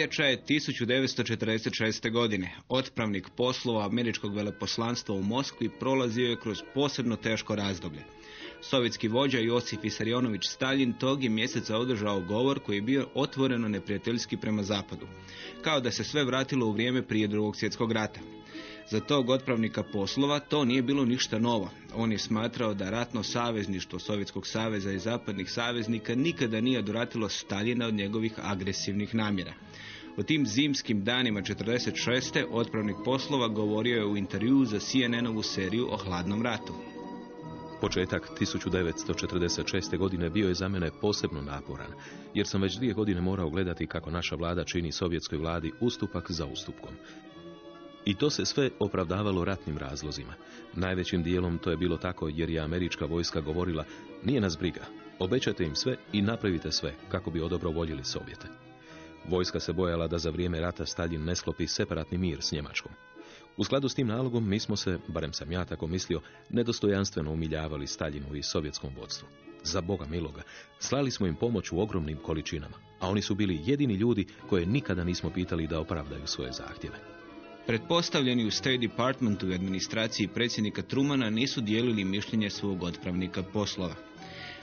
Veljača je 1946. godine. Otpravnik poslova američkog veleposlanstva u Moskvi prolazio je kroz posebno teško razdoblje. Sovjetski vođa Josif Isarionović Stalin tog je mjeseca održao govor koji je bio otvoreno neprijateljski prema zapadu. Kao da se sve vratilo u vrijeme prije drugog svjetskog rata. Za tog otpravnika poslova to nije bilo ništa novo. On je smatrao da ratno savezništvo Sovjetskog saveza i zapadnih saveznika nikada nije doratilo Staljina od njegovih agresivnih namjera. U tim zimskim danima 46. otpravnik poslova govorio je u intervju za CNN-ovu seriju o hladnom ratu. Početak 1946. godine bio je za mene posebno naporan, jer sam već dvije godine morao gledati kako naša vlada čini sovjetskoj vladi ustupak za ustupkom. I to se sve opravdavalo ratnim razlozima. Najvećim dijelom to je bilo tako jer je američka vojska govorila nije nas briga, obećajte im sve i napravite sve kako bi odobro voljeli Sovjete. Vojska se bojala da za vrijeme rata Stalin ne sklopi separatni mir s Njemačkom. U skladu s tim nalogom mi smo se, barem sam ja tako mislio, nedostojanstveno umiljavali Staljinu i sovjetskom vodstvu. Za Boga miloga, slali smo im pomoć u ogromnim količinama, a oni su bili jedini ljudi koje nikada nismo pitali da opravdaju svoje zahtjeve. Pretpostavljeni u State Departmentu i administraciji predsjednika Trumana nisu dijelili mišljenje svog otpravnika poslova.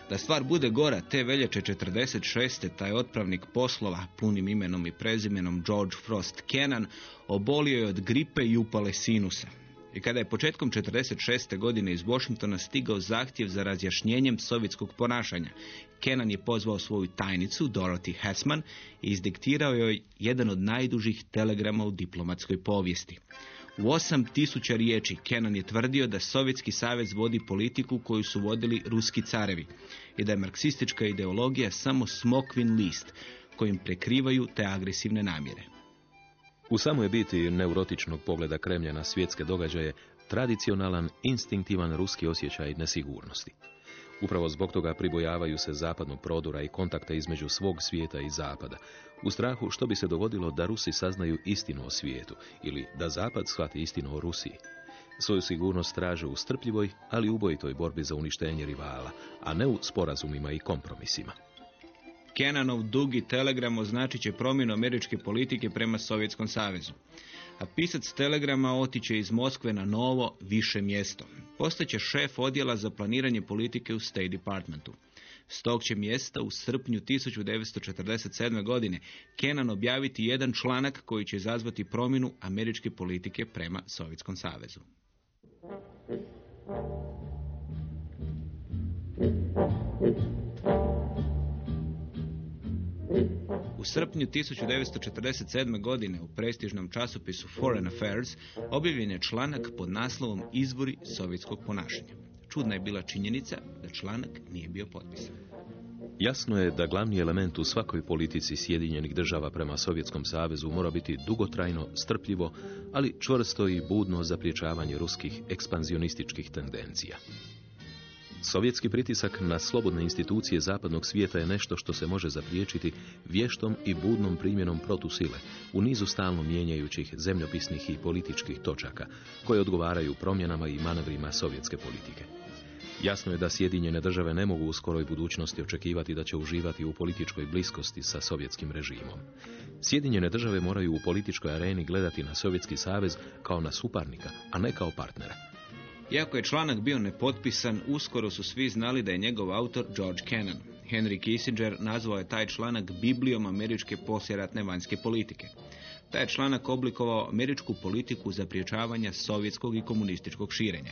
Da stvar bude gora, te veljače 46. taj otpravnik poslova, punim imenom i prezimenom George Frost Kennan, obolio je od gripe i upale sinusa. I kada je početkom 46. godine iz Washingtona stigao zahtjev za razjašnjenjem sovjetskog ponašanja, Kennan je pozvao svoju tajnicu, Dorothy Hessman, i izdiktirao joj jedan od najdužih telegrama u diplomatskoj povijesti. U osam tisuća riječi Kenan je tvrdio da Sovjetski savez vodi politiku koju su vodili ruski carevi i da je marksistička ideologija samo smokvin list kojim prekrivaju te agresivne namjere. U samoj biti neurotičnog pogleda Kremlja na svjetske događaje tradicionalan, instinktivan ruski osjećaj nesigurnosti. Upravo zbog toga pribojavaju se zapadnog prodora i kontakta između svog svijeta i zapada, u strahu što bi se dogodilo da Rusi saznaju istinu o svijetu ili da zapad shvati istinu o Rusiji. Svoju sigurnost traže u strpljivoj, ali ubojitoj borbi za uništenje rivala, a ne u sporazumima i kompromisima. Kenanov dugi telegram označit će promjenu američke politike prema Sovjetskom savezu. A pisac telegrama otiće iz Moskve na novo, više mjesto. Postaće šef odjela za planiranje politike u State Departmentu. S tog će mjesta u srpnju 1947. godine Kenan objaviti jedan članak koji će izazvati promjenu američke politike prema Sovjetskom savezu. U srpnju 1947. godine u prestižnom časopisu Foreign Affairs objavljen je članak pod naslovom Izbori sovjetskog ponašanja. Čudna je bila činjenica da članak nije bio potpisan. Jasno je da glavni element u svakoj politici Sjedinjenih država prema Sovjetskom savezu mora biti dugotrajno, strpljivo, ali čvrsto i budno zapriječavanje ruskih ekspanzionističkih tendencija. Sovjetski pritisak na slobodne institucije zapadnog svijeta je nešto što se može zapriječiti vještom i budnom primjenom protusile u nizu stalno mijenjajućih zemljopisnih i političkih točaka koje odgovaraju promjenama i manevrima sovjetske politike. Jasno je da Sjedinjene države ne mogu u skoroj budućnosti očekivati da će uživati u političkoj bliskosti sa sovjetskim režimom. Sjedinjene države moraju u političkoj areni gledati na Sovjetski savez kao na suparnika, a ne kao partnera. Iako je članak bio nepotpisan, uskoro su svi znali da je njegov autor George Kennan. Henry Kissinger nazvao je taj članak Biblijom američke posljeratne vanjske politike. Taj je članak oblikovao američku politiku zapriječavanja sovjetskog i komunističkog širenja.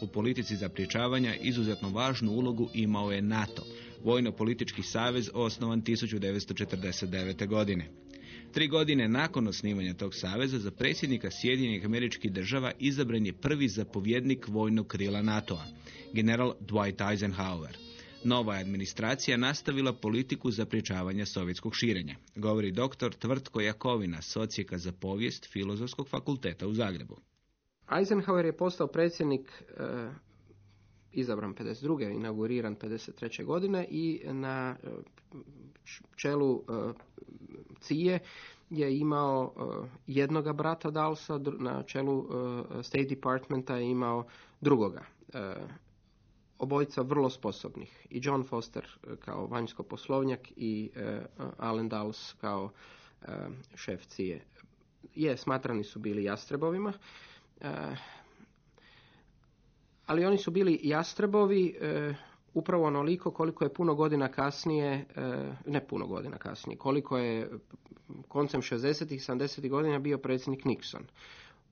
U politici zapriječavanja izuzetno važnu ulogu imao je NATO, vojno-politički savez osnovan 1949. godine. Tri godine nakon osnivanja tog saveza za predsjednika Sjedinjenih američkih država izabran je prvi zapovjednik vojnog krila NATO-a, general Dwight Eisenhower. Nova administracija nastavila politiku zapriječavanja sovjetskog širenja, govori dr. Tvrtko Jakovina, socijeka za povijest Filozofskog fakulteta u Zagrebu. Eisenhower je postao predsjednik e, izabran 52. inauguriran 53. godine i na e, čelu e, Cije je imao jednoga brata Dalsa, na čelu State Departmenta je imao drugoga. Obojica vrlo sposobnih. I John Foster kao vanjsko poslovnjak i Allen Dulles kao šef Cije. Je, smatrani su bili jastrebovima. Ali oni su bili jastrebovi upravo onoliko koliko je puno godina kasnije, eh, ne puno godina kasnije, koliko je koncem 60. i 70. godina bio predsjednik Nixon.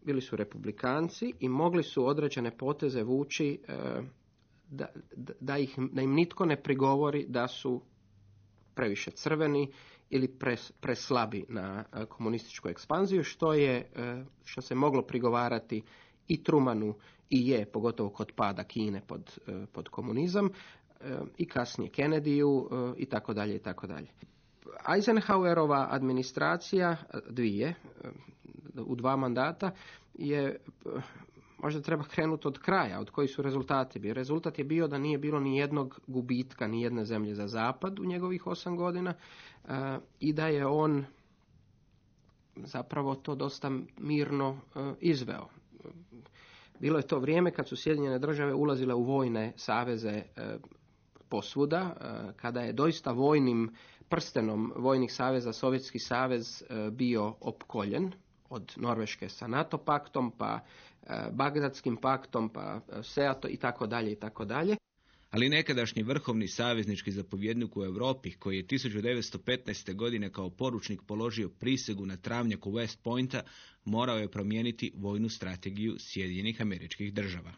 Bili su republikanci i mogli su određene poteze vući da, da, ih, da im nitko ne prigovori da su previše crveni ili preslabi na e, komunističku ekspanziju, što je, što se moglo prigovarati i Trumanu i je, pogotovo kod pada Kine pod, e, pod komunizam, i kasnije Kennedyu i tako dalje i tako dalje. Eisenhowerova administracija, dvije, u dva mandata, je možda treba krenuti od kraja, od koji su rezultati bili. Rezultat je bio da nije bilo ni jednog gubitka, ni jedne zemlje za zapad u njegovih osam godina e, i da je on zapravo to dosta mirno e, izveo. Bilo je to vrijeme kad su Sjedinjene države ulazile u vojne saveze e, posvuda, kada je doista vojnim prstenom vojnih saveza Sovjetski savez bio opkoljen od Norveške sa NATO paktom, pa E, Bagdadskim paktom, pa e, Seato i tako dalje i tako dalje. Ali nekadašnji vrhovni saveznički zapovjednik u Europi, koji je 1915. godine kao poručnik položio prisegu na travnjaku West Pointa, morao je promijeniti vojnu strategiju Sjedinjenih američkih država.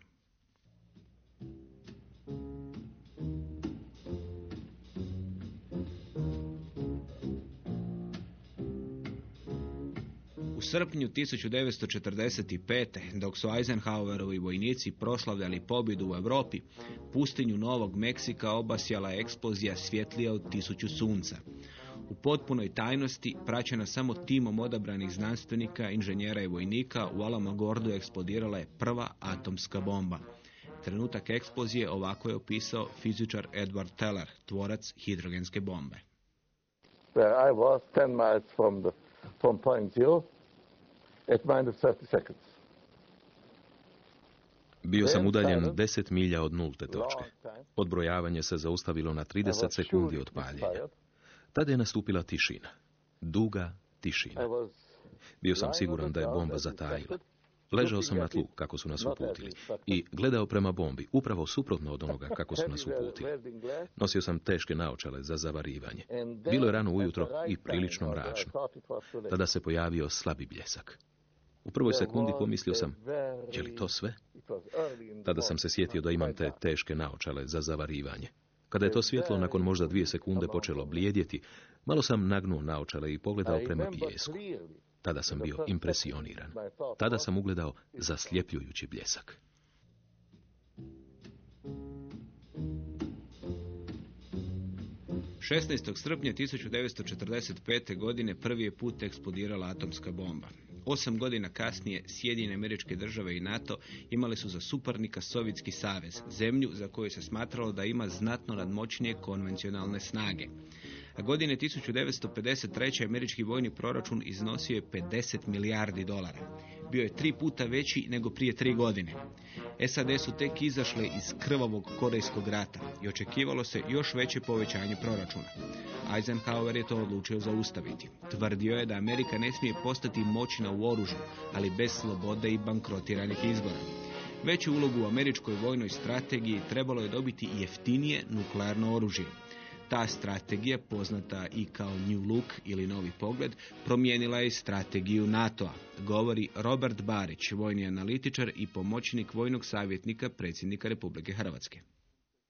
Srpnju 1945. dok su Eisenhowerovi vojnici proslavljali pobjedu u Europi, pustinju Novog Meksika obasjala eksplozija svjetlija od tisuću sunca. U potpunoj tajnosti, praćena samo timom odabranih znanstvenika, inženjera i vojnika, u Alamogordu eksplodirala je prva atomska bomba. Trenutak eksplozije ovako je opisao fizičar Edward Teller, tvorac hidrogenske bombe. I was 10 miles from the from point zero, at minus 30 seconds. Bio sam udaljen 10 milja od nulte točke. Odbrojavanje se zaustavilo na 30 sekundi od paljenja. Tada je nastupila tišina. Duga tišina. Bio sam siguran da je bomba zatajila. Ležao sam na tlu kako su nas uputili i gledao prema bombi, upravo suprotno od onoga kako su nas uputili. Nosio sam teške naočale za zavarivanje. Bilo je rano ujutro i prilično mračno. Tada se pojavio slabi bljesak. U prvoj sekundi pomislio sam, je li to sve? Tada sam se sjetio da imam te teške naočale za zavarivanje. Kada je to svjetlo nakon možda dvije sekunde počelo blijedjeti, malo sam nagnuo naočale i pogledao prema pijesku. Tada sam bio impresioniran. Tada sam ugledao zasljepljujući bljesak. Šesnaest srpnja 1945. godine prvi je put eksplodirala atomska bomba. Osam godina kasnije Sjedinjene američke države i NATO imali su za suparnika Sovjetski savez, zemlju za koju se smatralo da ima znatno nadmoćnije konvencionalne snage. A godine 1953. američki vojni proračun iznosio je 50 milijardi dolara. Bio je tri puta veći nego prije tri godine. SAD su tek izašle iz krvavog Korejskog rata i očekivalo se još veće povećanje proračuna. Eisenhower je to odlučio zaustaviti. Tvrdio je da Amerika ne smije postati moćna u oružju, ali bez slobode i bankrotiranih izbora. Veću ulogu u američkoj vojnoj strategiji trebalo je dobiti jeftinije nuklearno oružje. Ta strategija, poznata i kao New Look ili Novi pogled, promijenila je strategiju NATO-a, govori Robert Barić, vojni analitičar i pomoćnik vojnog savjetnika predsjednika Republike Hrvatske.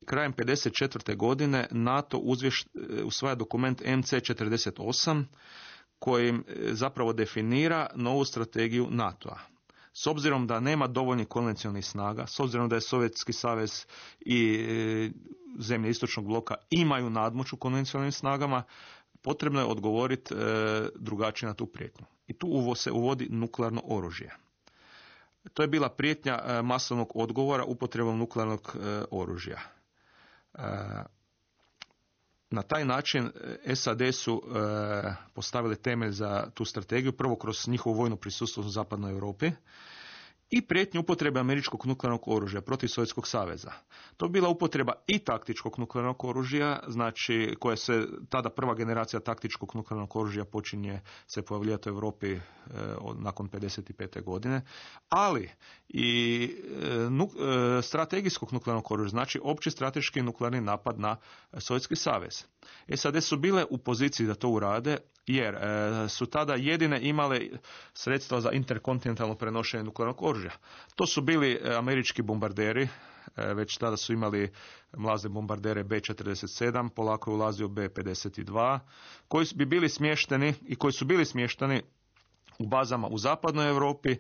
Krajem 54. godine NATO uzvješ, usvaja dokument MC48 kojim zapravo definira novu strategiju NATO-a s obzirom da nema dovoljnih konvencionalnih snaga, s obzirom da je Sovjetski savez i e, zemlje istočnog bloka imaju nadmoć u konvencionalnim snagama, potrebno je odgovoriti e, drugačije na tu prijetnju. I tu se uvodi nuklearno oružje. To je bila prijetnja e, masovnog odgovora upotrebom nuklearnog oružja. Na taj način SAD su postavili temelj za tu strategiju, prvo kroz njihovo vojno prisustvo u zapadnoj Europi, i prijetnju upotrebe američkog nuklearnog oružja protiv Sovjetskog saveza. To bi bila upotreba i taktičkog nuklearnog oružja, znači koja se tada prva generacija taktičkog nuklearnog oružja počinje se pojavljati u Europi e, nakon 55. godine, ali i e, e, strategijskog nuklearnog oružja, znači opći strateški nuklearni napad na Sovjetski savez. SAD su bile u poziciji da to urade jer e, su tada jedine imale sredstva za interkontinentalno prenošenje nuklearnog oružja. To su bili e, američki bombarderi, e, već tada su imali mlazne bombardere B-47, polako je ulazio B-52, koji bi bili smješteni i koji su bili smješteni u bazama u zapadnoj Europi,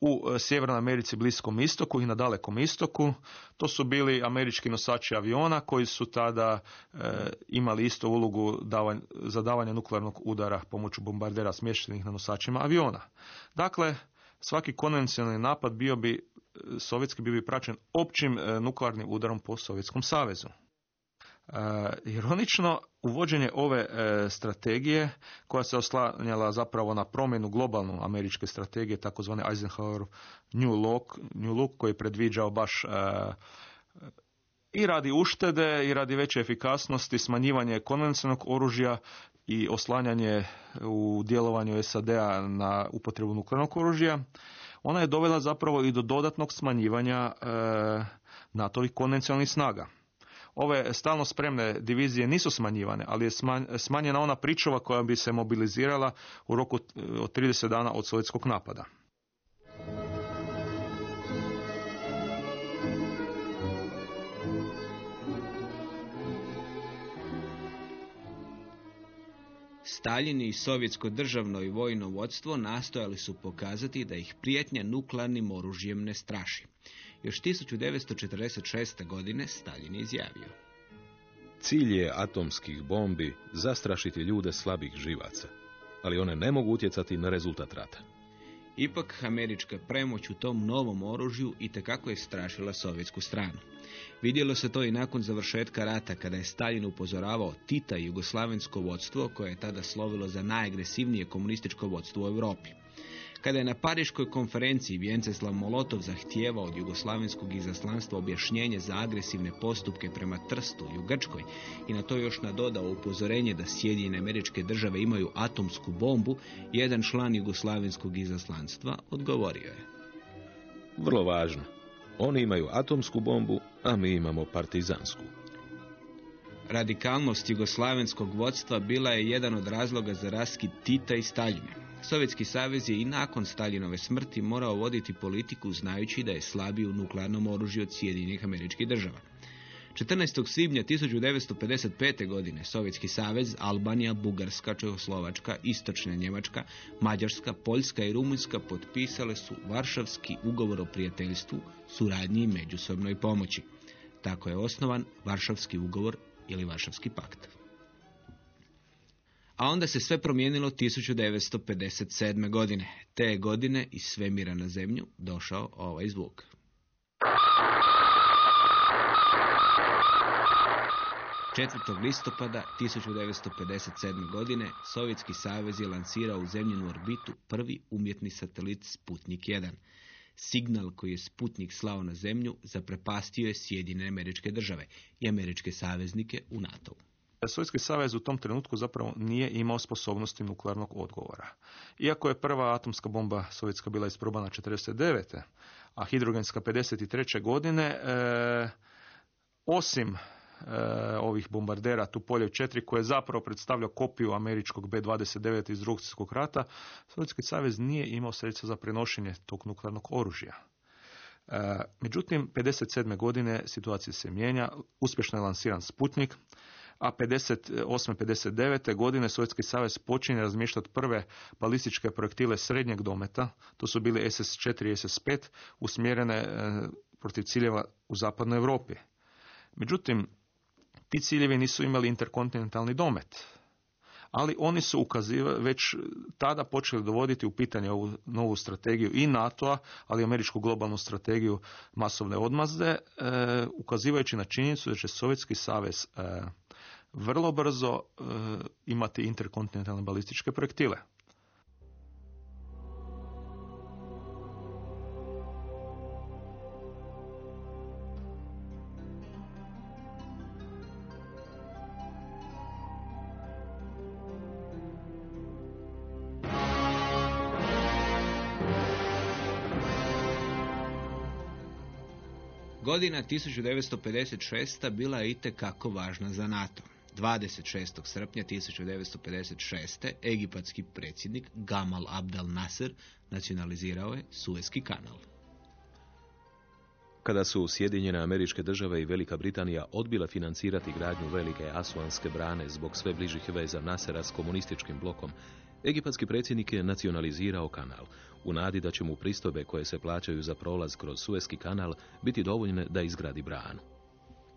u e, Sjevernoj Americi, Bliskom istoku i na Dalekom istoku. To su bili američki nosači aviona koji su tada e, imali isto ulogu za davanje nuklearnog udara pomoću bombardera smještenih na nosačima aviona. Dakle, svaki konvencionalni napad bio bi, e, sovjetski bio bi praćen općim nuklearnim udarom po Sovjetskom savezu. E, ironično, uvođenje ove e, strategije koja se oslanjala zapravo na promjenu globalnu američke strategije, takozvane Eisenhower New Look, New Look koji je predviđao baš e, i radi uštede i radi veće efikasnosti, smanjivanje konvencionalnog oružja i oslanjanje u djelovanju SAD-a na upotrebu nuklearnog oružja, ona je dovela zapravo i do dodatnog smanjivanja e, NATO-ovih konvencionalnih snaga. Ove stalno spremne divizije nisu smanjivane, ali je smanjena ona pričova koja bi se mobilizirala u roku od 30 dana od sovjetskog napada. Staljini i sovjetsko državno i vojno vodstvo nastojali su pokazati da ih prijetnja nuklearnim oružjem ne straši. Još 1946. godine Stalin je izjavio. Cilj je atomskih bombi zastrašiti ljude slabih živaca, ali one ne mogu utjecati na rezultat rata. Ipak američka premoć u tom novom oružju i je strašila sovjetsku stranu. Vidjelo se to i nakon završetka rata kada je Stalin upozoravao Tita i jugoslavensko vodstvo koje je tada slovilo za najagresivnije komunističko vodstvo u Europi. Kada je na Pariškoj konferenciji Vjenceslav Molotov zahtijevao od jugoslavenskog izaslanstva objašnjenje za agresivne postupke prema Trstu i u Grčkoj i na to još nadodao upozorenje da Sjedinjene američke države imaju atomsku bombu, jedan član jugoslavenskog izaslanstva odgovorio je. Vrlo važno. Oni imaju atomsku bombu, a mi imamo partizansku. Radikalnost jugoslavenskog vodstva bila je jedan od razloga za raskid Tita i Staljine. Sovjetski savez je i nakon Staljinove smrti morao voditi politiku znajući da je slabiji u nuklearnom oružju od Sjedinjenih američkih država. 14. svibnja 1955. godine Sovjetski savez, Albanija, Bugarska, Čehoslovačka, Istočna Njemačka, Mađarska, Poljska i Rumunjska potpisale su Varšavski ugovor o prijateljstvu, suradnji i međusobnoj pomoći. Tako je osnovan Varšavski ugovor ili Varšavski pakt a onda se sve promijenilo 1957. godine. Te godine iz svemira na zemlju došao ovaj zvuk. Četvrtog listopada 1957. godine Sovjetski savez je lancirao u zemljenu orbitu prvi umjetni satelit Sputnik 1. Signal koji je Sputnik slao na zemlju zaprepastio je Sjedine američke države i američke saveznike u NATO-u. Sovjetski savez u tom trenutku zapravo nije imao sposobnosti nuklearnog odgovora. Iako je prva atomska bomba sovjetska bila isprobana 49. a hidrogenska 53. godine, e, osim e, ovih bombardera Tupoljev 4 koje je zapravo predstavlja kopiju američkog B-29 iz drugog rata, Sovjetski savez nije imao sredstva za prenošenje tog nuklearnog oružja. E, međutim, 57. godine situacija se mijenja, uspješno je lansiran Sputnik, a 58. 59. godine Sovjetski savez počinje razmišljati prve balističke projektile srednjeg dometa, to su bili SS-4 i SS-5, usmjerene e, protiv ciljeva u zapadnoj Europi. Međutim, ti ciljevi nisu imali interkontinentalni domet, ali oni su ukazivali, već tada počeli dovoditi u pitanje ovu novu strategiju i NATO-a, ali i američku globalnu strategiju masovne odmazde, e, ukazivajući na činjenicu da će Sovjetski savez e, vrlo brzo e, imati interkontinentalne balističke projektile. Godina 1956. bila je itekako važna za NATO. 26. srpnja 1956. egipatski predsjednik Gamal Abdel Nasser nacionalizirao je Suezki kanal. Kada su Sjedinjene američke države i Velika Britanija odbila financirati gradnju velike asuanske brane zbog sve bližih veza Nasera s komunističkim blokom, egipatski predsjednik je nacionalizirao kanal, u nadi da će mu pristojbe koje se plaćaju za prolaz kroz Suezki kanal biti dovoljne da izgradi branu.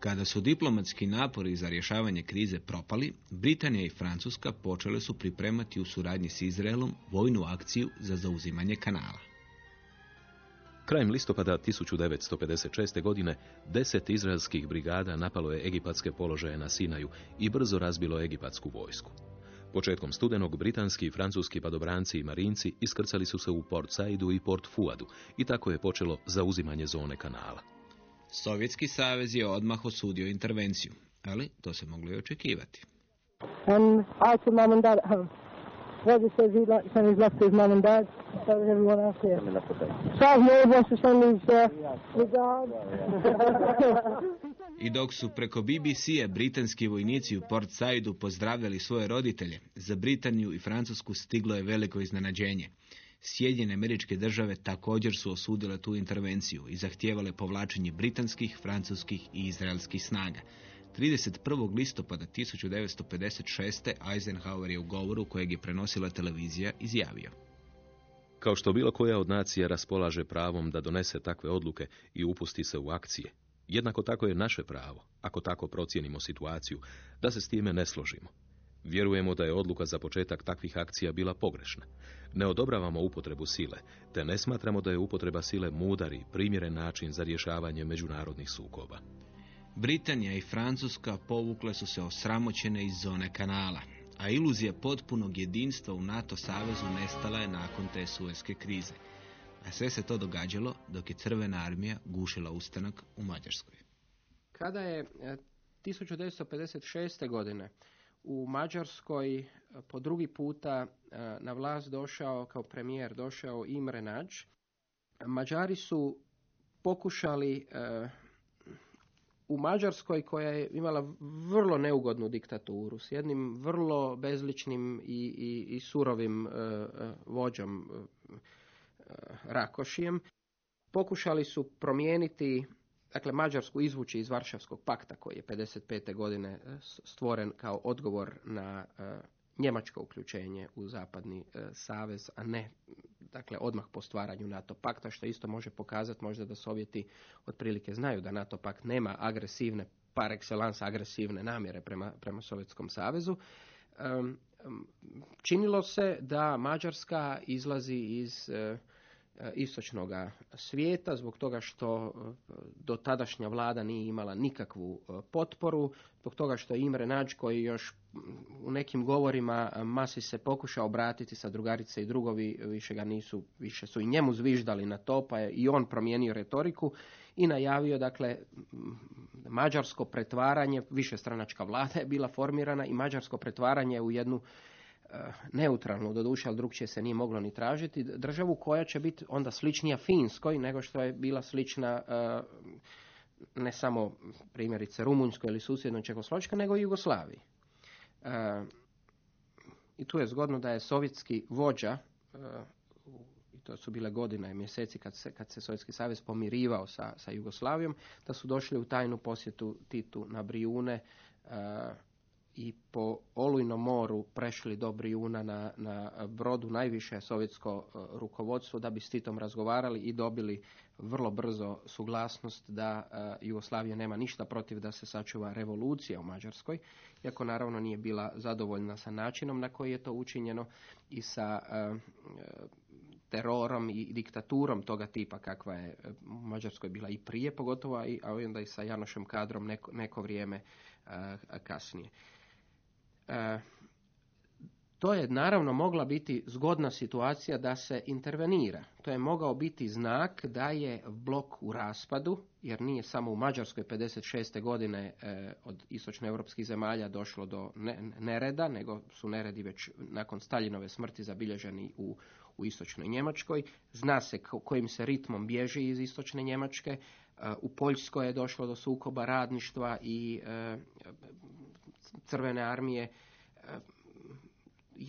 Kada su diplomatski napori za rješavanje krize propali, Britanija i Francuska počele su pripremati u suradnji s Izraelom vojnu akciju za zauzimanje kanala. Krajem listopada 1956. godine deset izraelskih brigada napalo je egipatske položaje na Sinaju i brzo razbilo egipatsku vojsku. Početkom studenog britanski i francuski padobranci i marinci iskrcali su se u Port Saidu i Port Fuadu i tako je počelo zauzimanje zone kanala. Sovjetski savez je odmah osudio intervenciju, ali to se moglo i očekivati. And I to mum and dad at home. Roger says he'd like to send his love to his mum and dad. So does everyone else here. Charles Moore wants to send his uh, regards. I dok su preko BBC-a britanski vojnici u Port Saidu pozdravljali svoje roditelje, za Britaniju i Francusku stiglo je veliko iznenađenje. Sjedinjene američke države također su osudile tu intervenciju i zahtijevale povlačenje britanskih, francuskih i izraelskih snaga. 31. listopada 1956. Eisenhower je u govoru kojeg je prenosila televizija izjavio. Kao što bilo koja od nacija raspolaže pravom da donese takve odluke i upusti se u akcije, jednako tako je naše pravo, ako tako procijenimo situaciju, da se s time ne složimo. Vjerujemo da je odluka za početak takvih akcija bila pogrešna. Ne odobravamo upotrebu sile, te ne smatramo da je upotreba sile mudar i primjeren način za rješavanje međunarodnih sukoba. Britanija i Francuska povukle su se osramoćene iz zone kanala, a iluzija potpunog jedinstva u NATO savezu nestala je nakon te sueske krize. A sve se to događalo dok je Crvena armija gušila ustanak u Mađarskoj. Kada je 1956. godine u Mađarskoj e, po drugi puta e, na vlast došao kao premijer došao Imre Nađ. Mađari su pokušali e, u Mađarskoj koja je imala vrlo neugodnu diktaturu s jednim vrlo bezličnim i, i, i surovim vođom Rakošijem. Pokušali su promijeniti dakle Mađarsku izvući iz Varšavskog pakta koji je 55. godine e, stvoren kao odgovor na e, njemačko uključenje u zapadni e, savez, a ne dakle odmah po stvaranju NATO pakta, što isto može pokazati možda da Sovjeti otprilike znaju da NATO pakt nema agresivne, par excellence agresivne namjere prema, prema Sovjetskom savezu. činilo se da Mađarska izlazi iz istočnog svijeta zbog toga što do tadašnja vlada nije imala nikakvu potporu, zbog toga što je Imre Nađ koji još u nekim govorima masi se pokušao obratiti sa drugarice i drugovi, više ga nisu, više su i njemu zviždali na to, pa je i on promijenio retoriku i najavio, dakle, mađarsko pretvaranje, više stranačka vlada je bila formirana i mađarsko pretvaranje u jednu e, neutralnu, doduše, ali drugčije se nije moglo ni tražiti, državu koja će biti onda sličnija Finskoj nego što je bila slična e, ne samo primjerice Rumunjskoj ili susjednoj Čekoslovačkoj, nego i Jugoslaviji. E, I tu je zgodno da je sovjetski vođa i to su bile godine i mjeseci kad se, kad se Sovjetski savez pomirivao sa, sa Jugoslavijom, da su došli u tajnu posjetu Titu na Brijune i po Olujnom moru prešli do Brijuna na, na brodu najviše sovjetsko e, rukovodstvo da bi s Titom razgovarali i dobili vrlo brzo suglasnost da e, Jugoslavija nema ništa protiv da se sačuva revolucija u Mađarskoj, iako naravno nije bila zadovoljna sa načinom na koji je to učinjeno i sa e, terorom i diktaturom toga tipa kakva je u Mađarskoj bila i prije pogotovo, a onda i sa Janošem kadrom neko, neko vrijeme kasnije. E, to je naravno mogla biti zgodna situacija da se intervenira. To je mogao biti znak da je blok u raspadu, jer nije samo u Mađarskoj 56. godine e, od istočnoevropskih zemalja došlo do nereda, nego su neredi već nakon Staljinove smrti zabilježeni u, u istočnoj Njemačkoj. Zna se kojim se ritmom bježi iz istočne Njemačke. E, u Poljskoj je došlo do sukoba radništva i crvene armije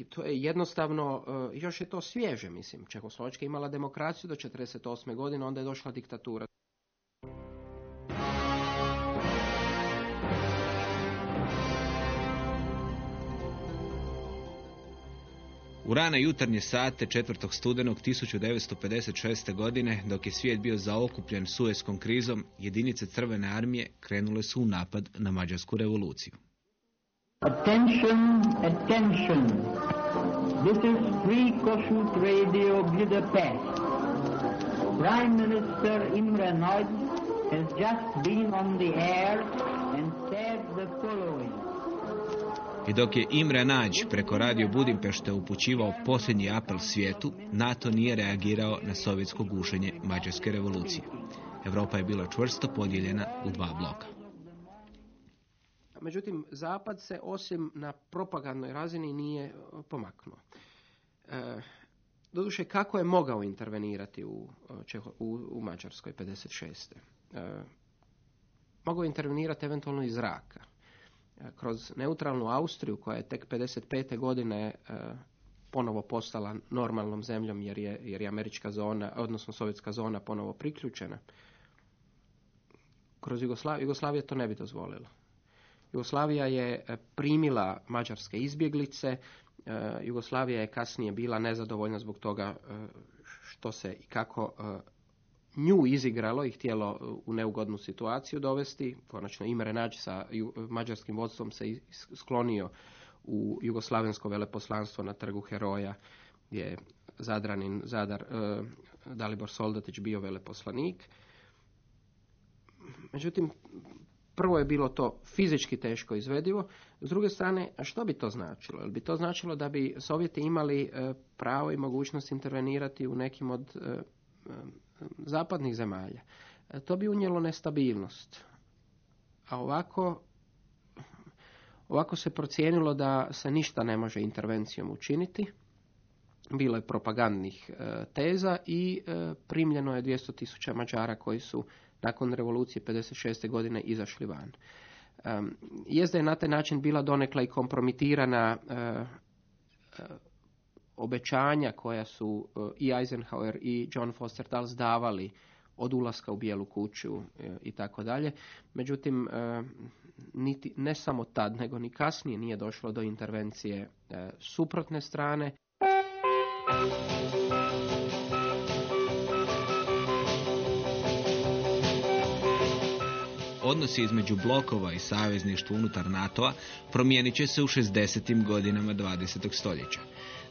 to je jednostavno, e, još je to svježe, mislim. Čehoslovačka imala demokraciju do 1948. godine, onda je došla diktatura. U rane jutarnje sate 4. studenog 1956. godine, dok je svijet bio zaokupljen sueskom krizom, jedinice Crvene armije krenule su u napad na Mađarsku revoluciju. Attention, attention. This is Free Kossuth Radio Budapest. Prime Minister Imre Nagy has just been on the air and said the following. I dok je Imre Nađ preko radio Budimpešte upućivao posljednji apel svijetu, NATO nije reagirao na sovjetsko gušenje Mađarske revolucije. Europa je bila čvrsto podijeljena u dva bloka. Međutim, Zapad se osim na propagandnoj razini nije e, pomaknuo. E, doduše, kako je mogao intervenirati u, e, u, u Mađarskoj 56. E, mogao intervenirati eventualno iz zraka. E, kroz neutralnu Austriju, koja je tek 55. godine ponovo postala normalnom zemljom jer je, jer je američka zona, odnosno sovjetska zona ponovo priključena. Kroz Jugoslaviju, Jugoslavija to ne bi dozvolila. Jugoslavija je e, primila mađarske izbjeglice, e, Jugoslavija je kasnije bila nezadovoljna zbog toga e, što se i kako nju izigralo i htjelo u neugodnu situaciju dovesti. Konačno Imre Nađ sa mađarskim vodstvom se sklonio u jugoslavensko veleposlanstvo na trgu Heroja gdje je Zadranin, Zadar, Dalibor Soldatić bio veleposlanik. Međutim, Prvo je bilo to fizički teško izvedivo, s druge strane, što bi to značilo? Jel bi to značilo da bi Sovjeti imali e, pravo i mogućnost intervenirati u nekim od e, e, zapadnih zemalja? To bi unijelo nestabilnost. A ovako, ovako se procijenilo da se ništa ne može intervencijom učiniti. Bilo je propagandnih teza i primljeno je 200 tisuća Mađara koji su nakon revolucije 56. godine izašli van. Um, je na taj način bila donekla i kompromitirana uh, uh, obećanja koja su uh, i Eisenhower i John Foster Dulles davali od ulaska u bijelu kuću i tako dalje. Međutim, niti, ne samo tad, nego ni kasnije nije došlo do intervencije suprotne strane. Odnosi između blokova i savezništva unutar NATO-a promijenit će se u 60. godinama 20. stoljeća.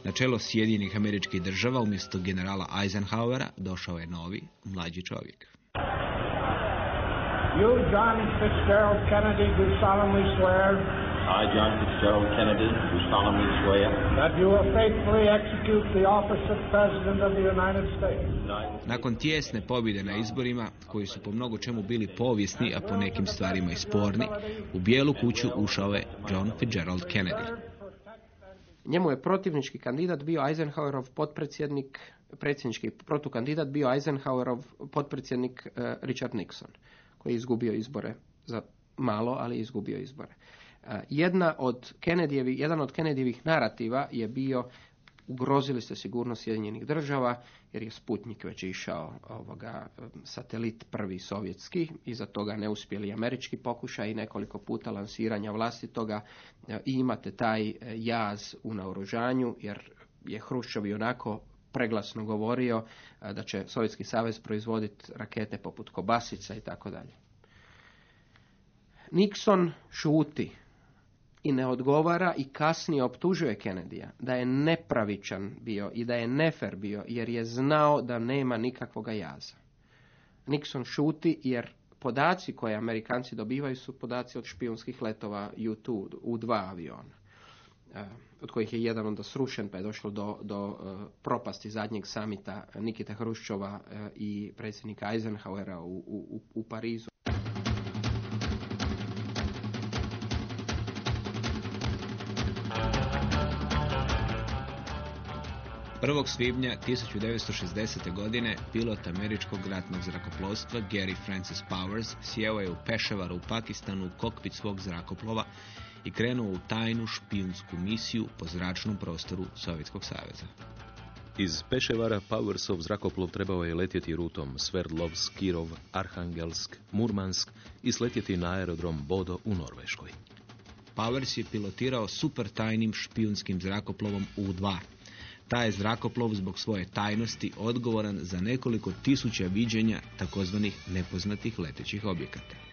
Na čelo Sjedinjenih američkih država umjesto generala Eisenhowera došao je novi, mlađi čovjek. You, John Fitzgerald Kennedy, do solemnly swear I, John Fitzgerald Kennedy, do solemnly swear that you will faithfully execute the office of President of the United States. Nakon tijesne pobjede na izborima, koji su po mnogo čemu bili povijesni, a po nekim stvarima i sporni, u bijelu kuću ušao je John Fitzgerald Kennedy. Njemu je protivnički kandidat bio Eisenhowerov potpredsjednik, predsjednički protukandidat bio Eisenhowerov potpredsjednik eh, Richard Nixon, koji je izgubio izbore za malo, ali je izgubio izbore. Eh, jedna od Kennedyjevi, jedan od Kennedyjevih narativa je bio ugrozili ste sigurnost Sjedinjenih država jer je Sputnik već išao ovoga, satelit prvi sovjetski, iza toga neuspjeli američki pokušaj i nekoliko puta lansiranja vlastitoga e, i imate taj e, jaz u naoružanju jer je Hruščov i onako preglasno govorio da će Sovjetski savez proizvoditi rakete poput kobasica i tako dalje. Nixon šuti i ne odgovara i kasnije optužuje Kennedyja da je nepravičan bio i da je nefer bio jer je znao da nema nikakvoga jaza. Nixon šuti jer podaci koje Amerikanci dobivaju su podaci od špijunskih letova U-2, U-2 aviona e, od kojih je jedan onda srušen pa je došlo do, do e, propasti zadnjeg samita Nikita Hruščova e, i predsjednika Eisenhowera u, u, u Parizu. 1. svibnja 1960. godine pilot američkog ratnog zrakoplovstva Gary Francis Powers sjeo je u Peševaru u Pakistanu u kokpit svog zrakoplova i krenuo u tajnu špijunsku misiju po zračnom prostoru Sovjetskog saveza. Iz Peševara Powersov zrakoplov trebao je letjeti rutom Sverdlovsk, Kirov, Arhangelsk, Murmansk i sletjeti na aerodrom Bodo u Norveškoj. Powers je pilotirao super tajnim špijunskim zrakoplovom U-2, taj zrakoplov zbog svoje tajnosti odgovoran za nekoliko tisuća viđenja takozvanih nepoznatih letećih objekata.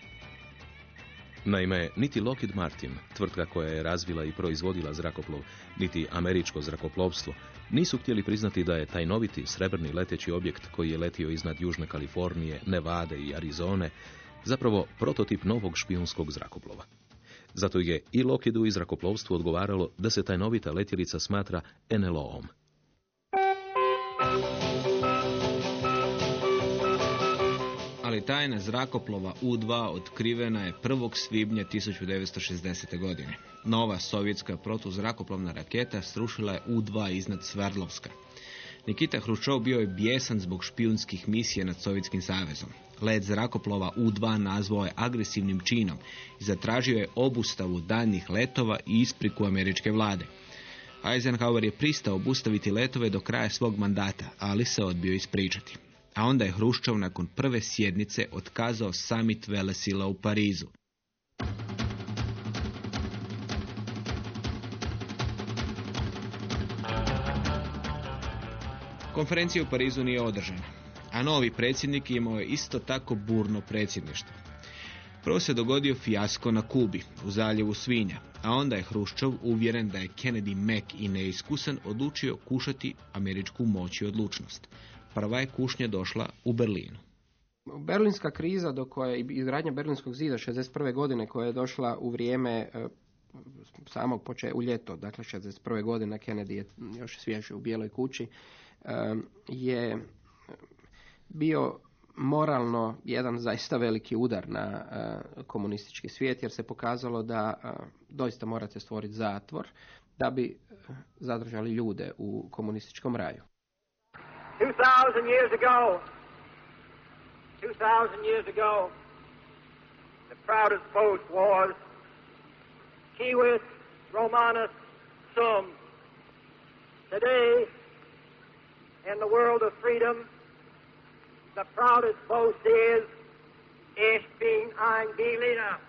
Naime, niti Lockheed Martin, tvrtka koja je razvila i proizvodila zrakoplov, niti američko zrakoplovstvo, nisu htjeli priznati da je tajnoviti srebrni leteći objekt koji je letio iznad Južne Kalifornije, Nevade i Arizone, zapravo prototip novog špijunskog zrakoplova. Zato je i Lockheedu i zrakoplovstvu odgovaralo da se tajnovita letjelica smatra NLO-om, ali tajna zrakoplova U-2 otkrivena je 1. svibnja 1960. godine. Nova sovjetska protuzrakoplovna raketa srušila je U-2 iznad Sverdlovska. Nikita Hruščov bio je bijesan zbog špijunskih misija nad Sovjetskim savezom. Let zrakoplova U-2 nazvao je agresivnim činom i zatražio je obustavu daljnjih letova i ispriku američke vlade. Eisenhower je pristao obustaviti letove do kraja svog mandata, ali se odbio ispričati. A onda je Hruščov nakon prve sjednice otkazao summit velesila u Parizu. Konferencija u Parizu nije održana, a novi predsjednik imao je isto tako burno predsjedništvo. Prvo se dogodio fijasko na Kubi, u zaljevu Svinja, a onda je Hruščov, uvjeren da je Kennedy mek i neiskusan, odlučio kušati američku moć i odlučnost. Prva je kušnja došla u Berlinu. Berlinska kriza do koje izgradnja Berlinskog zida 61. godine koja je došla u vrijeme e, samog početka u ljeto, dakle 61. godine Kennedy je još svježe u bijeloj kući, e, je bio moralno jedan zaista veliki udar na e, komunistički svijet jer se pokazalo da doista morate stvoriti zatvor da bi zadržali ljude u komunističkom raju. 2,000 years ago, 2,000 years ago, the proudest boast was Kiwis Romanus Sum. Today, in the world of freedom, the proudest boast is Ich bin ein Berliner.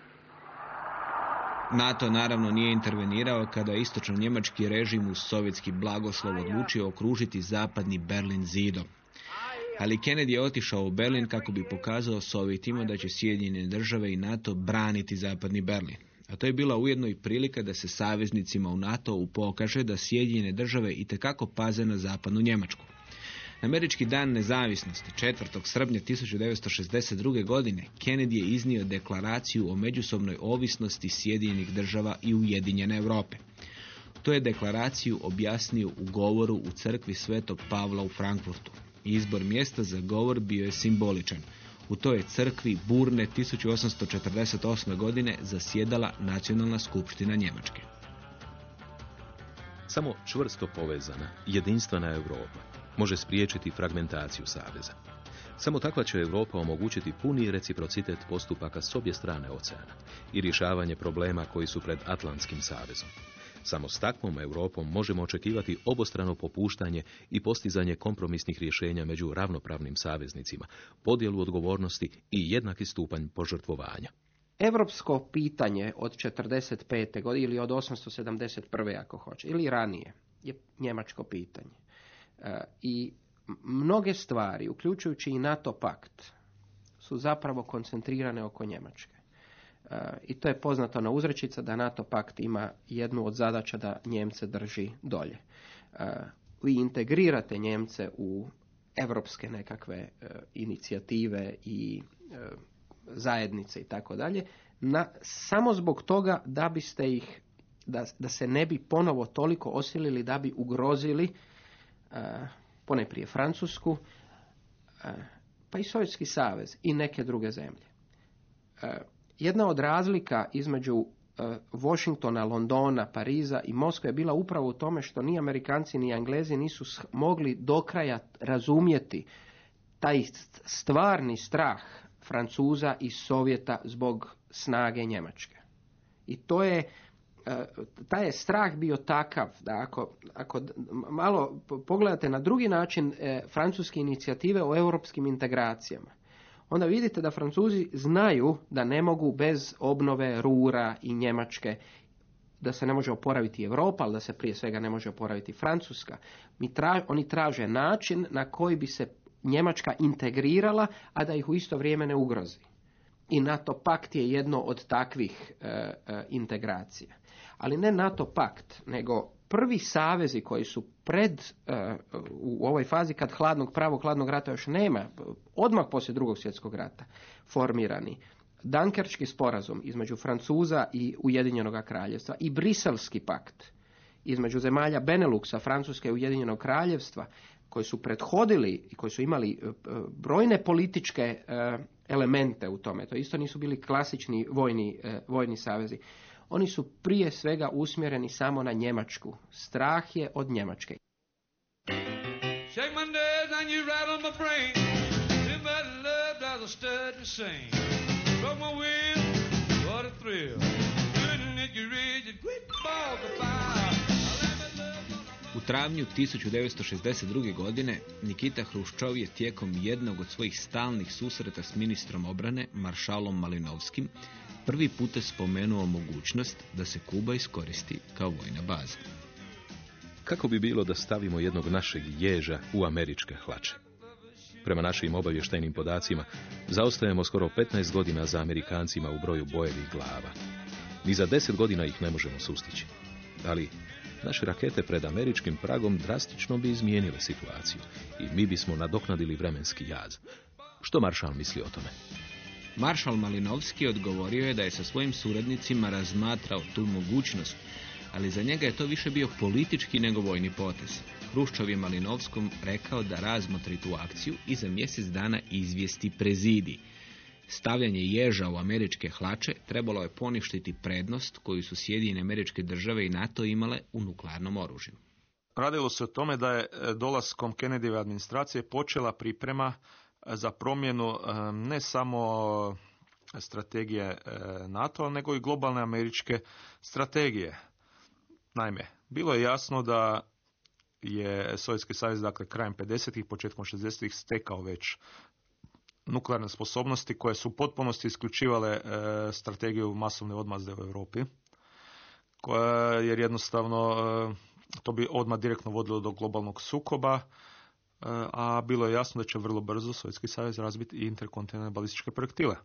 NATO naravno nije intervenirao kada istočno-njemački režim uz sovjetski blagoslov odlučio okružiti zapadni Berlin zidom. Ali Kennedy je otišao u Berlin kako bi pokazao Sovjetima da će Sjedinjene države i NATO braniti zapadni Berlin. a to je bila ujedno i prilika da se saveznicima u NATO-u pokaže da Sjedinjene države i tekako paze na zapadnu Njemačku. Američki dan nezavisnosti 4. srpnja 1962. godine Kennedy je iznio deklaraciju o međusobnoj ovisnosti Sjedinjenih država i Ujedinjene Europe. To je deklaraciju objasnio u govoru u crkvi Svetog Pavla u Frankfurtu. Izbor mjesta za govor bio je simboličan. U toj crkvi burne 1848. godine zasjedala Nacionalna skupština Njemačke. Samo čvrsto povezana, jedinstvena Europa može spriječiti fragmentaciju Saveza. Samo takva će Europa omogućiti puni reciprocitet postupaka s obje strane oceana i rješavanje problema koji su pred Atlantskim savezom. Samo s takvom Europom možemo očekivati obostrano popuštanje i postizanje kompromisnih rješenja među ravnopravnim saveznicima, podjelu odgovornosti i jednaki stupanj požrtvovanja. Europsko pitanje od 45. godine ili od 871. ako hoće, ili ranije, je njemačko pitanje. E, I mnoge stvari, uključujući i NATO pakt, su zapravo koncentrirane oko Njemačke. E, I to je poznato na uzrečica da NATO pakt ima jednu od zadaća da Njemce drži dolje. E, vi integrirate Njemce u evropske nekakve inicijative i zajednice i tako dalje, samo zbog toga da biste ih, da, da se ne bi ponovo toliko osilili da bi ugrozili poneprije Francusku, pa i Sovjetski savez i neke druge zemlje. Jedna od razlika između Washingtona, Londona, Pariza i Moskve je bila upravo u tome što ni Amerikanci ni Englezi nisu mogli do kraja razumjeti taj stvarni strah Francuza i Sovjeta zbog snage Njemačke. I to je taj je strah bio takav da ako, ako malo pogledate na drugi način e, francuske inicijative o europskim integracijama, onda vidite da Francuzi znaju da ne mogu bez obnove Rura i Njemačke da se ne može oporaviti Europa, ali da se prije svega ne može oporaviti Francuska. Mi oni traže način na koji bi se Njemačka integrirala, a da ih u isto vrijeme ne ugrozi. I NATO pakt je jedno od takvih e, integracija ali ne NATO pakt, nego prvi savezi koji su pred, e, u ovoj fazi kad hladnog, pravog hladnog rata još nema, odmah poslije drugog svjetskog rata, formirani. Dankerčki sporazum između Francuza i Ujedinjenog kraljevstva i Briselski pakt između zemalja Beneluxa, Francuske i Ujedinjenog kraljevstva, koji su prethodili i koji su imali e, brojne političke e, elemente u tome. To isto nisu bili klasični vojni, vojni savezi. Oni su prije svega usmjereni samo na Njemačku. Strah je od Njemačke. U travnju 1962. godine Nikita Hruščov je tijekom jednog od svojih stalnih susreta s ministrom obrane, maršalom Malinovskim, prvi put spomenuo mogućnost da se Kuba iskoristi kao vojna baza. Kako bi bilo da stavimo jednog našeg ježa u američke hlače? Prema našim obavještajnim podacima, zaostajemo skoro 15 godina za Amerikancima u broju bojevih glava. Ni za 10 godina ih ne možemo sustići. Ali naše rakete pred američkim pragom drastično bi izmijenile situaciju i mi bismo nadoknadili vremenski jaz. Što Maršal misli o tome? Maršal Malinovski odgovorio je da je sa svojim suradnicima razmatrao tu mogućnost, ali za njega je to više bio politički nego vojni potez. Hruščov je Malinovskom rekao da razmotri tu akciju i za mjesec dana izvijesti prezidi. Stavljanje ježa u američke hlače trebalo je poništiti prednost koju su Sjedinjene američke države i NATO imale u nuklearnom oružju. Radilo se o tome da je e, dolaskom Kennedyjeve administracije počela priprema za promjenu e, ne samo strategije e, NATO, nego i globalne američke strategije. Naime, bilo je jasno da je Sovjetski savez dakle krajem 50-ih, početkom 60-ih stekao već nuklearne sposobnosti koje su u potpunosti isključivale e, strategiju masovne odmazde u Europi. Koja, jer jednostavno to bi odmah direktno vodilo do globalnog sukoba a bilo je jasno da će vrlo brzo Sovjetski savez razbiti i interkontinentalne balističke projektile.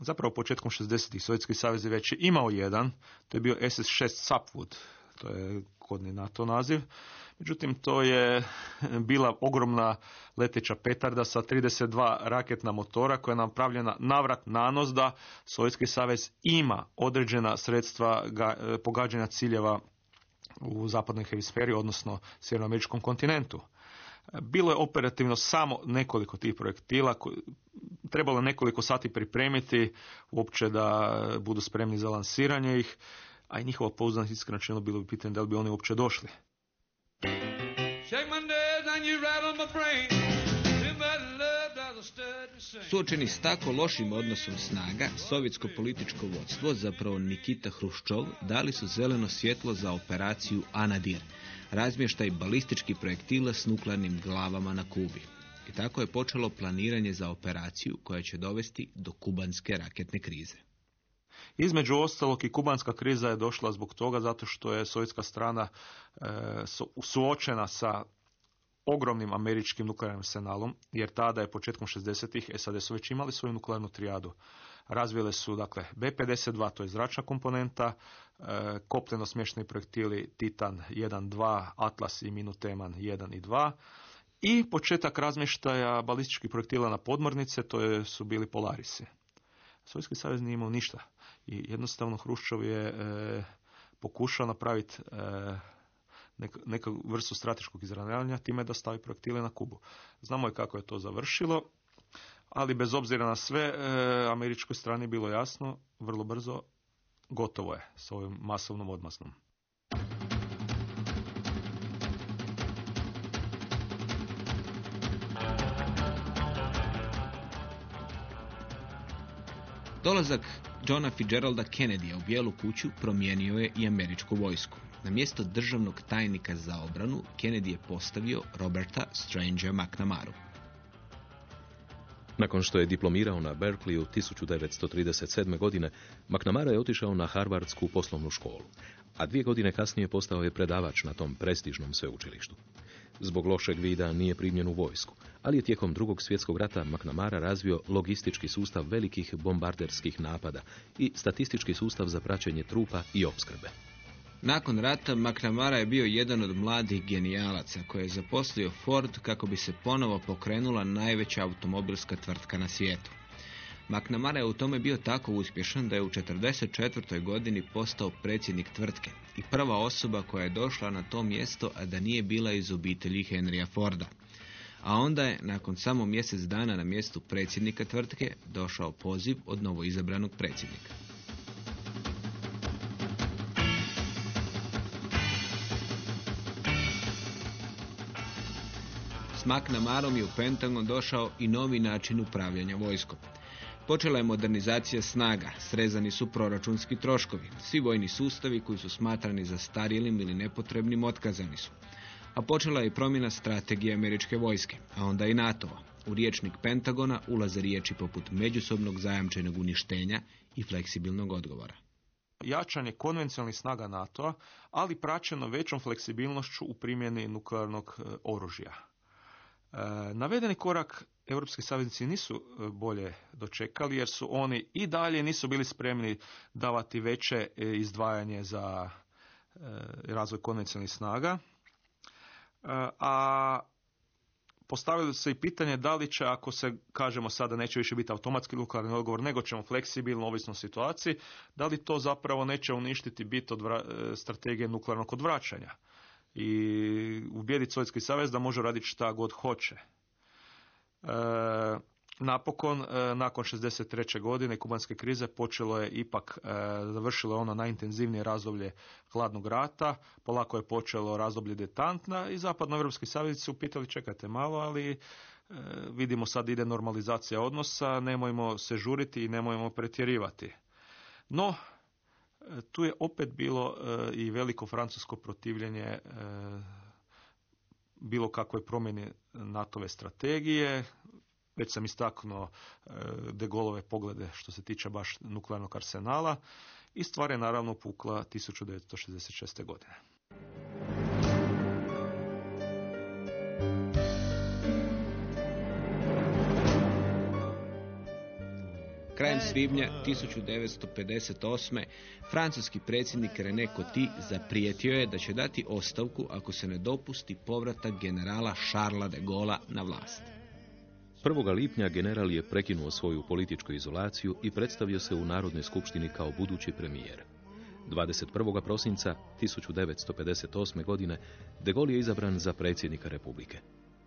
Zapravo početkom 60-ih Sovjetski savez je već imao jedan, to je bio SS-6 Sapwood, to je kodni NATO naziv. Međutim, to je bila ogromna leteća petarda sa 32 raketna motora koja je napravljena navrat nanos da Sovjetski savez ima određena sredstva pogađanja ciljeva u zapadnoj hemisferi, odnosno sjevernoameričkom kontinentu. Bilo je operativno samo nekoliko tih projektila, trebalo je nekoliko sati pripremiti uopće da budu spremni za lansiranje ih, a i njihova pouzdanost iskreno bilo bi pitanje da li bi oni uopće došli. Suočeni s tako lošim odnosom snaga, sovjetsko političko vodstvo, zapravo Nikita Hruščov, dali su zeleno svjetlo za operaciju Anadir, razmještaj balistički projektila s nuklearnim glavama na Kubi. I tako je počelo planiranje za operaciju koja će dovesti do kubanske raketne krize. Između ostalog i kubanska kriza je došla zbog toga zato što je sovjetska strana e, suočena sa ogromnim američkim nuklearnim arsenalom, jer tada je početkom 60-ih SAD su već imali svoju nuklearnu trijadu. Razvile su dakle B-52, to je zračna komponenta, e, kopljeno smješni projektili Titan 1-2, Atlas i Minuteman 1 i 2, i početak razmještaja balističkih projektila na podmornice, to je, su bili Polarisi. Sovjetski savez nije imao ništa i jednostavno Hruščov je e, pokušao napraviti e, neku vrstu strateškog izravnavanja time da stavi projektile na Kubu. Znamo je kako je to završilo, ali bez obzira na sve, e, američkoj strani bilo jasno, vrlo brzo, gotovo je s ovim masovnom odmasnom. Dolazak Johna Fitzgeralda Kennedya u Bijelu kuću promijenio je i američku vojsku. Na mjesto državnog tajnika za obranu Kennedy je postavio Roberta Stranger McNamaru. Nakon što je diplomirao na Berkeleyu 1937. godine, McNamara je otišao na Harvardsku poslovnu školu, a dvije godine kasnije postao je predavač na tom prestižnom sveučilištu. Zbog lošeg vida nije primljen u vojsku, ali je tijekom drugog svjetskog rata McNamara razvio logistički sustav velikih bombarderskih napada i statistički sustav za praćenje trupa i opskrbe. Nakon rata McNamara je bio jedan od mladih genijalaca koji je zaposlio Ford kako bi se ponovo pokrenula najveća automobilska tvrtka na svijetu. McNamara je u tome bio tako uspješan da je u 1944. godini postao predsjednik tvrtke i prva osoba koja je došla na to mjesto, a da nije bila iz obitelji Henrya Forda. A onda je, nakon samo mjesec dana na mjestu predsjednika tvrtke, došao poziv od novoizabranog predsjednika. S McNamarom je u Pentagon došao i novi način upravljanja vojskom. Počela je modernizacija snaga, srezani su proračunski troškovi, svi vojni sustavi koji su smatrani za starijelim ili nepotrebnim otkazani su. A počela je i promjena strategije američke vojske, a onda i NATO-a. U riječnik Pentagona ulaze riječi poput međusobnog zajamčenog uništenja i fleksibilnog odgovora. Jačanje konvencionalnih snaga NATO-a, ali praćeno većom fleksibilnošću u primjeni nuklearnog e, oružja. E, navedeni korak europski saveznici nisu e, bolje dočekali jer su oni i dalje nisu bili spremni davati veće e, izdvajanje za razvoj konvencionalnih snaga. A postavili se i pitanje da li će, ako se kažemo sada neće više biti automatski nuklearni odgovor, nego ćemo fleksibilno, ovisno o situaciji, da li to zapravo neće uništiti bit od strategije nuklearnog odvraćanja i ubijediti Sovjetski savez da može raditi šta god hoće. E, napokon, e, nakon 63. godine kubanske krize, počelo je ipak, e, završilo ono najintenzivnije razdoblje hladnog rata, polako je počelo razdoblje detantna i zapadnoevropski saveznici su pitali čekajte malo, ali e, vidimo sad ide normalizacija odnosa, nemojmo se žuriti i nemojmo pretjerivati. No, tu je opet bilo e, i veliko francusko protivljenje e, bilo kakve promjene NATO-ve strategije. Već sam istaknuo e, de Gaulleove poglede što se tiče baš nuklearnog arsenala i stvar je naravno pukla 1966. godine. Krajem svibnja 1958. francuski predsjednik René Coty zaprijetio je da će dati ostavku ako se ne dopusti povratak generala Charlesa de Gaulle na vlast. 1. lipnja general je prekinuo svoju političku izolaciju i predstavio se u Narodnoj skupštini kao budući premijer. 21. prosinca 1958. godine de Gaulle je izabran za predsjednika Republike.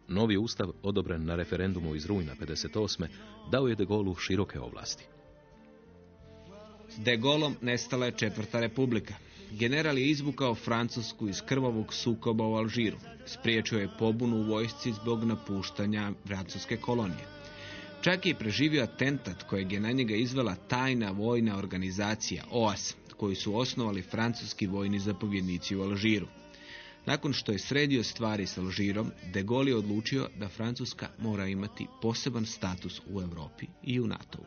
Novi ustav, odobren na referendumu iz rujna 58. dao je de Gaullu široke ovlasti. S de Gaulleom nestala je četvrta republika. General je izvukao Francusku iz krvavog sukoba u Alžiru. Spriječio je pobunu u vojsci zbog napuštanja francuske kolonije. Čak je preživio atentat kojeg je na njega izvela tajna vojna organizacija OAS, koju su osnovali francuski vojni zapovjednici u Alžiru. Nakon što je sredio stvari s Alžirom, de Gaulle je odlučio da Francuska mora imati poseban status u Europi i u NATO-u.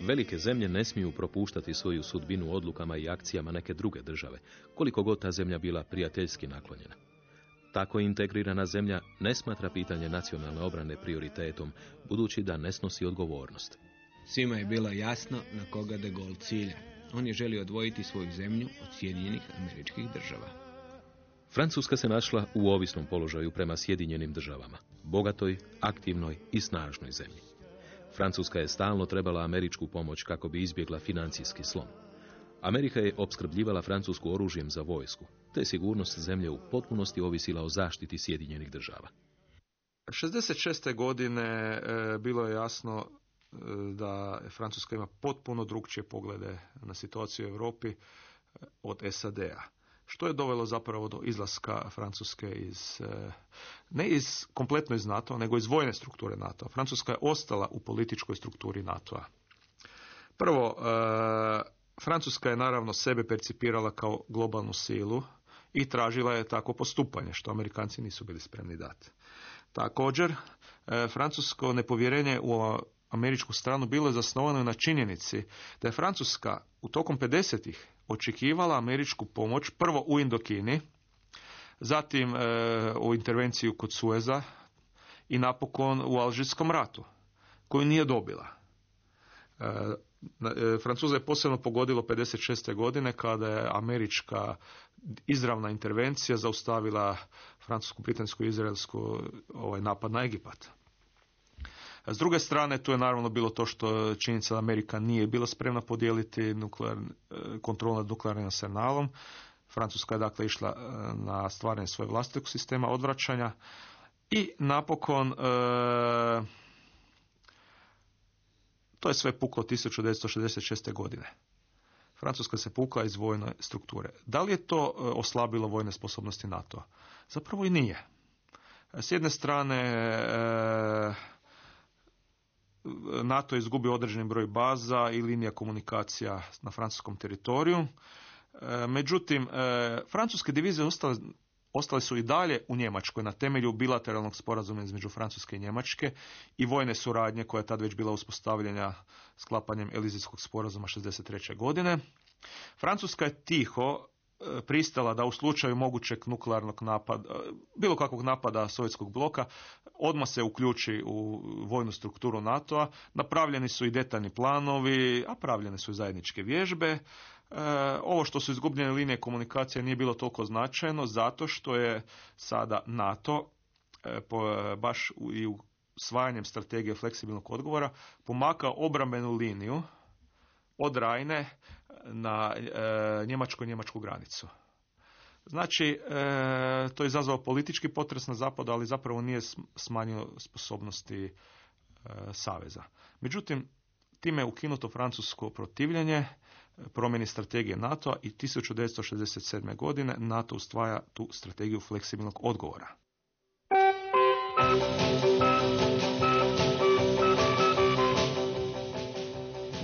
Velike zemlje ne smiju propuštati svoju sudbinu odlukama i akcijama neke druge države, koliko god ta zemlja bila prijateljski naklonjena. Tako integrirana zemlja ne smatra pitanje nacionalne obrane prioritetom, budući da ne snosi odgovornost. Svima je bilo jasno na koga de Gaulle cilja. On je želio odvojiti svoju zemlju od Sjedinjenih američkih država. Francuska se našla u ovisnom položaju prema Sjedinjenim državama, bogatoj, aktivnoj i snažnoj zemlji. Francuska je stalno trebala američku pomoć kako bi izbjegla financijski slom. Amerika je opskrbljivala Francusku oružjem za vojsku, te sigurnost zemlje u potpunosti ovisila o zaštiti Sjedinjenih država. 66. godine e, bilo je jasno e, da Francuska ima potpuno drugčije poglede na situaciju u Europi e, od SAD-a. Što je dovelo zapravo do izlaska Francuske iz, ne iz kompletno iz NATO, nego iz vojne strukture NATO. Francuska je ostala u političkoj strukturi NATO-a. Prvo, Francuska je naravno sebe percipirala kao globalnu silu i tražila je tako postupanje, što Amerikanci nisu bili spremni dati. Također, e, francusko nepovjerenje u američku stranu bilo je zasnovano na činjenici da je Francuska u tokom 50-ih očekivala američku pomoć prvo u Indokini, zatim e, u intervenciju kod Sueza i napokon u Alžirskom ratu, koju nije dobila. E, E, Francuza je posebno pogodilo 56. godine kada je američka izravna intervencija zaustavila izraelsku ovaj napad na Egipat. S druge strane, tu je naravno bilo to što činjenica da Amerika nije bila spremna podijeliti e, kontrolu nad nuklearnim arsenalom. Francuska je dakle išla e, na stvaranje svojeg vlastitog sistema odvraćanja i napokon to je sve puklo 1966. godine. Francuska se pukla iz vojne strukture. Da li je to e, oslabilo vojne sposobnosti NATO-a? Zapravo i nije. S jedne strane, e, NATO je izgubio određeni broj baza i linija komunikacija na francuskom teritoriju. E, međutim, francuske divizije ostale ostali su i dalje u Njemačkoj na temelju bilateralnog sporazuma između Francuske i Njemačke i vojne suradnje koja je tad već bila uspostavljena sklapanjem Elizijskog sporazuma 63. godine. Francuska je tiho e, pristala da u slučaju mogućeg nuklearnog napada, e, bilo kakvog napada sovjetskog bloka, odmah se uključi u vojnu strukturu NATO-a. Napravljeni su i detaljni planovi, a pravljene su i zajedničke vježbe. E, ovo što su izgubljene linije komunikacije nije bilo toliko značajno zato što je sada NATO e, baš i usvajanjem strategije fleksibilnog odgovora pomakao obrambenu liniju od Rajne na e, njemačko-njemačku granicu. Znači, to je izazvao politički potres na zapadu, ali zapravo nije smanjio sposobnosti Saveza. Međutim, time je ukinuto francusko protivljenje, promjeni strategije NATO-a i 1967. godine NATO ustvaja tu strategiju fleksibilnog odgovora.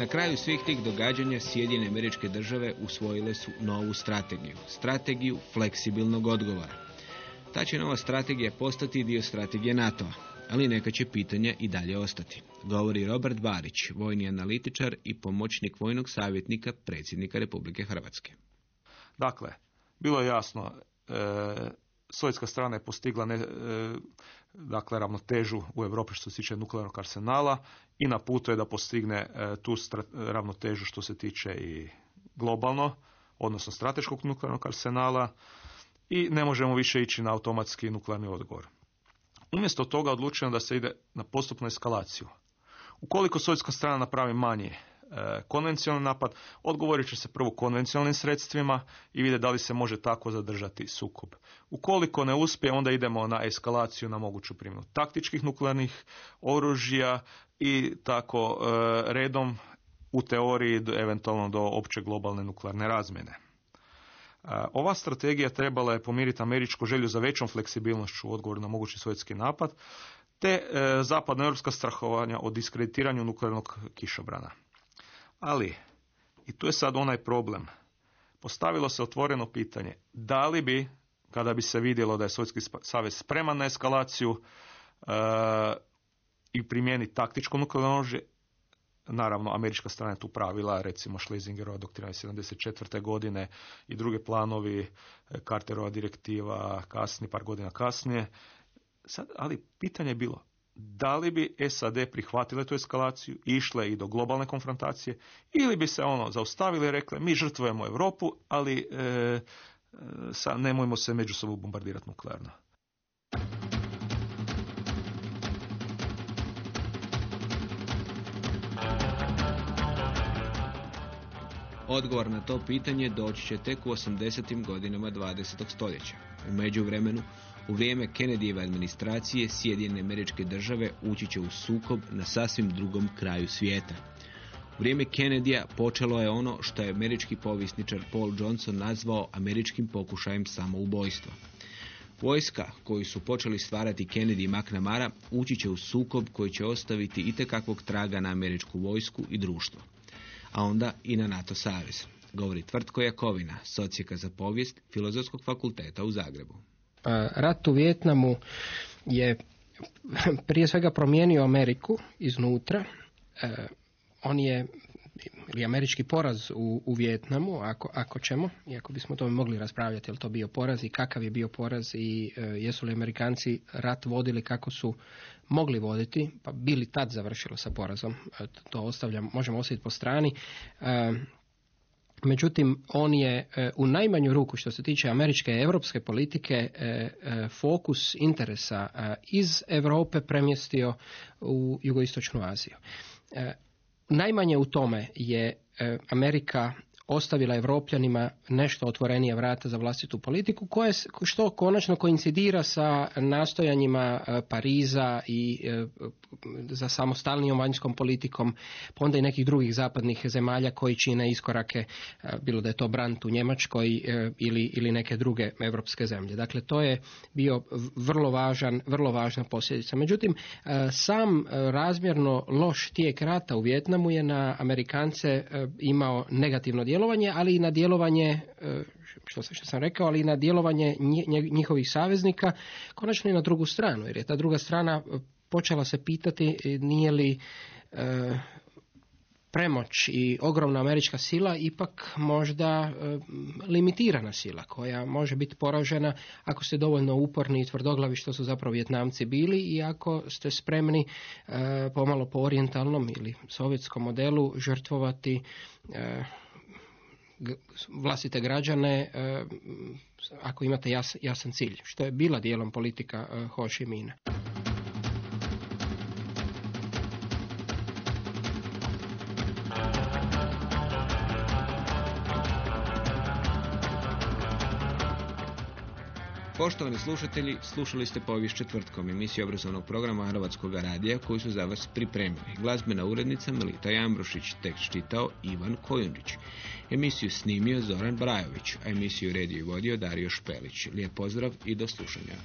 Na kraju svih tih događanja Sjedinjene američke države usvojile su novu strategiju, strategiju fleksibilnog odgovora. Ta će nova strategija postati dio strategije NATO-a ali neka će pitanja i dalje ostati. Govori Robert Barić, vojni analitičar i pomoćnik vojnog savjetnika predsjednika Republike Hrvatske. Dakle, bilo je jasno, e, sovjetska strana je postigla ne, e, dakle ravnotežu u Europi što se tiče nuklearnog arsenala i na putu je da postigne e, tu ravnotežu što se tiče i globalno, odnosno strateškog nuklearnog arsenala i ne možemo više ići na automatski nuklearni odgovor. Umjesto toga odlučeno da se ide na postupnu eskalaciju. Ukoliko sovjetska strana napravi manji e, konvencionalni napad, odgovorit će se prvo konvencionalnim sredstvima i vide da li se može tako zadržati sukob. Ukoliko ne uspije, onda idemo na eskalaciju na moguću primjenu taktičkih nuklearnih oružja i tako e, redom u teoriji eventualno do opće globalne nuklearne razmjene. Ova strategija trebala je pomiriti američku želju za većom fleksibilnošću u odgovoru na mogući sovjetski napad, te e, zapadnoeuropska strahovanja o diskreditiranju nuklearnog kišobrana. Ali, i tu je sad onaj problem, postavilo se otvoreno pitanje, da li bi, kada bi se vidjelo da je Sovjetski savez spreman na eskalaciju e, i primijeni taktičko nuklearno oružje, Naravno, američka strana je tu pravila, recimo Schlesingerova doktrina 74. godine i druge planovi, e, Carterova direktiva kasni, par godina kasnije. Sad, ali pitanje je bilo, da li bi SAD prihvatile tu eskalaciju, išle i do globalne konfrontacije, ili bi se ono zaustavili i rekle, mi žrtvujemo Europu, ali e, e sa, nemojmo se međusobno bombardirati nuklearno. Odgovor na to pitanje doći će tek u 80. godinama 20. stoljeća. U međuvremenu, u vrijeme Kennedyjeve administracije Sjedinjene američke države ući će u sukob na sasvim drugom kraju svijeta. U vrijeme Kennedyja počelo je ono što je američki povisničar Paul Johnson nazvao američkim pokušajem samoubojstva. Vojska koju su počeli stvarati Kennedy i McNamara ući će u sukob koji će ostaviti itekakvog traga na američku vojsku i društvo a onda i na NATO savez. Govori Tvrtko Jakovina, socijeka za povijest Filozofskog fakulteta u Zagrebu. Rat u Vjetnamu je prije svega promijenio Ameriku iznutra. E, on je ili američki poraz u, u Vjetnamu, ako, ako ćemo, iako bismo to mogli raspravljati, je li to bio poraz i kakav je bio poraz i e, jesu li Amerikanci rat vodili kako su mogli voditi, pa bili tad završilo sa porazom, e, to ostavljam, možemo ostaviti po strani. E, međutim, on je u najmanju ruku što se tiče američke i europske politike fokus interesa iz Europe premjestio u jugoistočnu Aziju. Najmanje u tome je e, Amerika ostavila Evropljanima nešto otvorenije vrata za vlastitu politiku, koje, što konačno koincidira sa nastojanjima e, Pariza i e, za samostalnijom vanjskom politikom, pa onda i nekih drugih zapadnih zemalja koji čine iskorake, e, bilo da je to Brant u Njemačkoj ili, ili neke druge europske zemlje. Dakle, to je bio vrlo, važan, vrlo važna posljedica. Međutim, sam razmjerno loš tijek rata u Vjetnamu je na Amerikance imao negativno djelovanje, ali i na djelovanje, e, što, što sam rekao, ali i na djelovanje njihovih saveznika, konačno i na drugu stranu, jer je ta druga strana e, počela se pitati e, nije li premoć i ogromna američka sila ipak možda limitirana sila koja može biti poražena ako ste dovoljno uporni i tvrdoglavi što su zapravo Vjetnamci bili i ako ste spremni pomalo po orijentalnom ili sovjetskom modelu žrtvovati vlastite građane e, ako imate jasan cilj, što je bila dijelom politika e, Poštovani slušatelji, slušali ste povijest četvrtkom emisiju obrazovnog programa Hrvatskog radija koji su za vas pripremili. Glazbena urednica Melita Jambrošić, tekst čitao Ivan Kojundić. Emisiju snimio Zoran Brajović, a emisiju redio i vodio Dario Špelić. Lijep pozdrav i do slušanja.